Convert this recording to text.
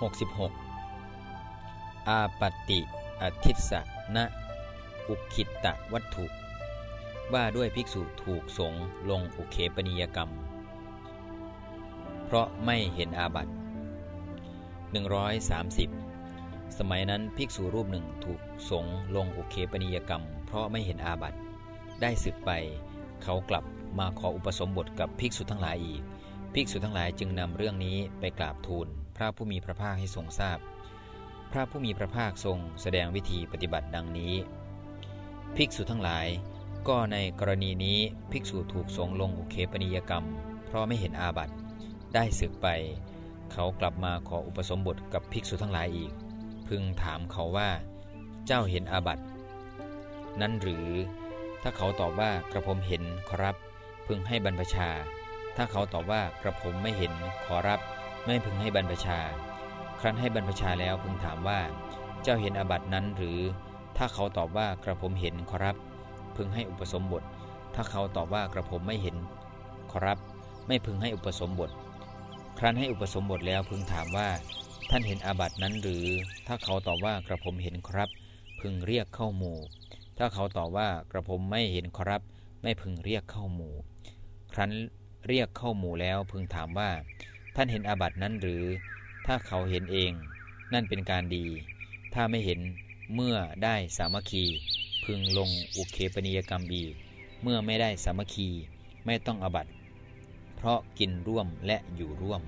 66 อาปติอทิสะนะอุคิตะวัตถุ ว่าด้วยภิกษุถูกสงลงอุเคปนิยกรรม เพราะไม่เห็นอาบัติ 130 สมัยนั้นภิกษุรูปหนึ่งถูกสงลงอุเคปนิยกรรม เพราะไม่เห็นอาบัติ ได้สึกไปเขากลับมาขออุปสมบทกับภิกษุทั้งหลายอีก ภิกษุทั้งหลายจึงนำเรื่องนี้ไปกราบทูล ระผู้มีพระภาคให้ทรงทราบพพระผู้มีพระภาคทรงแสดงวิธีปฏิบัติดังนี้ ภิกษุทั้งหลาย ก็ในกรณีนี้ภิกษุถูกสงลงอุเคปนิยกรรม เพราะไม่เห็นอาบัติ ได้สึกไป เขากลับมาขออุปสมบทกับภิกษุทั้งหลายอีก พึงถามเขาว่า เจ้าเห็นอาบัตินั้นหรือ ถ้าเขาตอบว่ากระผมเห็นขอรับ พึงให้บรรพชา ถ้าเขาตอบว่ากระผมไม่เห็นขอรับ ไม่พึงให้บรรพชา ครั้นให้บรรพชาแล้วพึงถามว่า เจ้าเห็นอาบัตินั้นหรือ ถ้าเขาตอบว่ากระผมเห็นขอรับ พึงให้อุปสมบท ถ้าเขาตอบว่ากระผมไม่เห็นขอรับ ไม่พึงให้อุปสมบท ครั้นให้อุปสมบทแล้วพึงถามว่า ท่านเห็นอาบัตินั้นหรือ ถ้าเขาตอบว่ากระผมเห็นครับ พึงเรียกเข้าหมู่ ถ้าเขาตอบว่ากระผมไม่เห็นครับ ไม่พึงเรียกเข้าหมู่ ครั้นเรียกเข้าหมู่แล้วพึงถามว่า ท่านเห็นอาบัตินั้นหรือ ถ้าเขาเห็นเอง นั่นเป็นการดี ถ้าไม่เห็นเมื่อได้สามัคคี พึงลงอุเคปนิยกรรมอีก เมื่อไม่ได้สามัคคีไม่ต้องอาบัติ เพราะกินร่วมและอยู่ร่วม